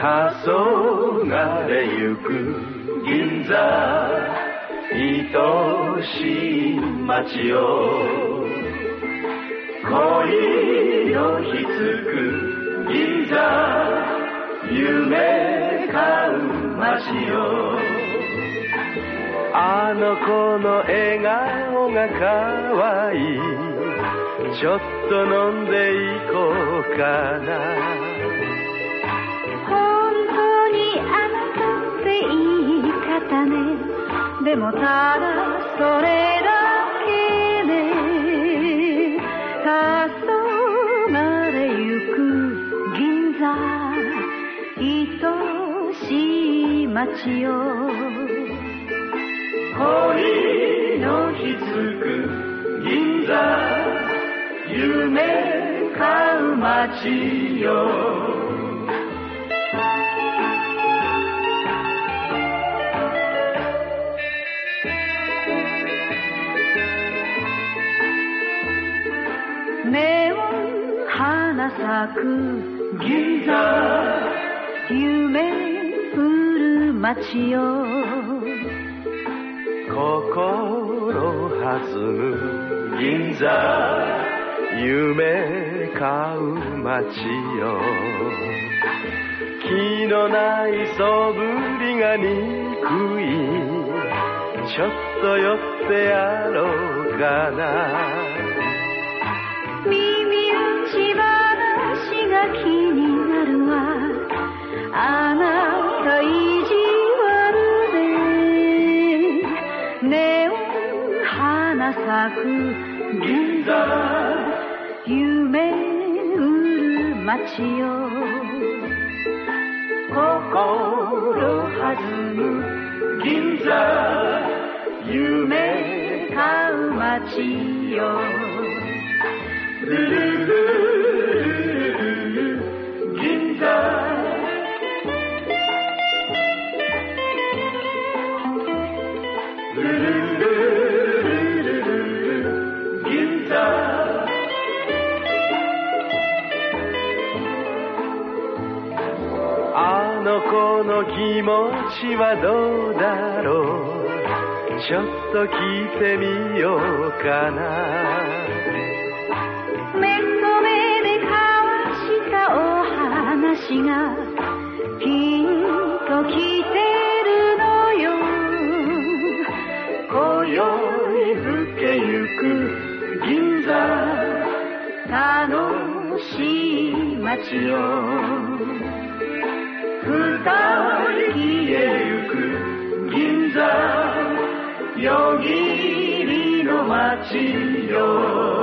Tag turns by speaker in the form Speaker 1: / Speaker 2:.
Speaker 1: 黄昏ゆく銀座愛しい街よ恋のひつく銀座夢買う街よあの子の笑顔が可愛いちょっと飲んでいこうかな
Speaker 2: でもただそれだけで黄昏ゆく銀座愛しい街よ
Speaker 1: 恋のひつく銀座夢買う街よ。
Speaker 2: ネオン花咲く
Speaker 1: 銀座。
Speaker 2: 夢降る街よ
Speaker 1: 心弾む銀座。夢買う街よ気のない素振りが憎い。ちょっと寄ってやろうかな。
Speaker 2: 夢売る街よ
Speaker 1: 心弾む銀座夢買う街よ。気持ちはどうだろう。ちょっと聞いてみようかな。
Speaker 2: がピンときてるのよ。
Speaker 1: 今宵更けゆく銀座
Speaker 2: 楽しい街よ
Speaker 1: 二人消えゆく銀座よぎりの街よ